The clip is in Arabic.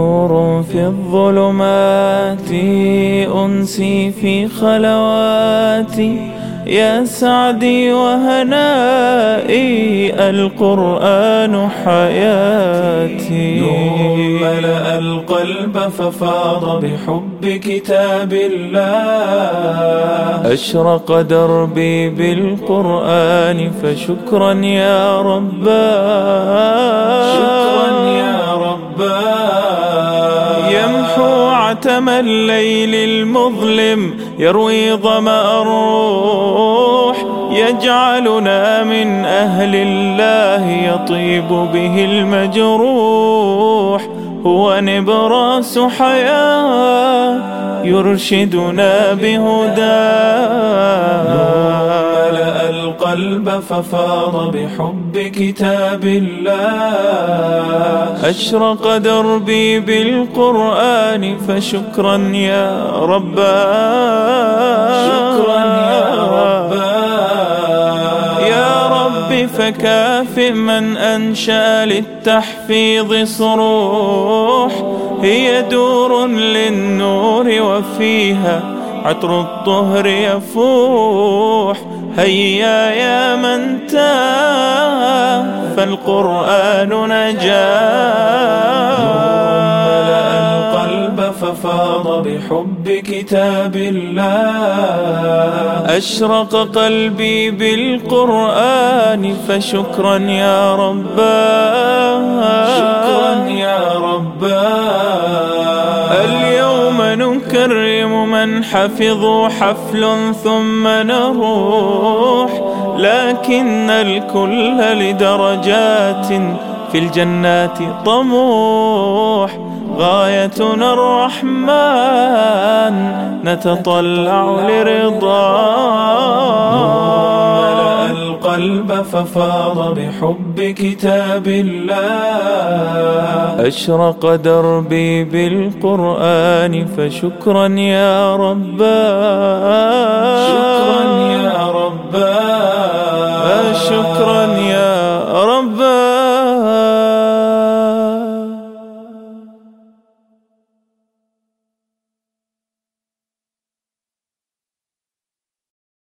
نور في الظلمات أنسي في خلواتي يا سعدي وهنائي القرآن حياتي. نور ملأ القلب ففاض بحب كتاب الله. أشرق دربي بالقرآن فشكرا يا رباه شكرا يا رباه عتم الليل المظلم يروي ظمأ الروح يجعلنا من أهل الله يطيب به المجروح. هو نبراس حياة يرشدنا بهداه القلب ففاض بحب كتاب الله. أشرق دربي بالقرآن فشكرا يا رباه شكرا يا رباه يا رب فكافئ من أنشأ للتحفيظ صروح. هي دور للنور وفيها عطر الطهر يفوح هيا يا من تاه فالقرآن نجاه القلب ففاض بحب كتاب الله. أشرق قلبي بالقرآن فشكرا يا رباه. نكرم من حفظوا حفل ثم نروح لكن الكل لدرجات في الجنات طموح. غايتنا الرحمن نتطلع لرضاه القلب ففاض بحب كتاب الله. أشرق دربي بالقرآن فشكرا يا رباه شكرا يا رباه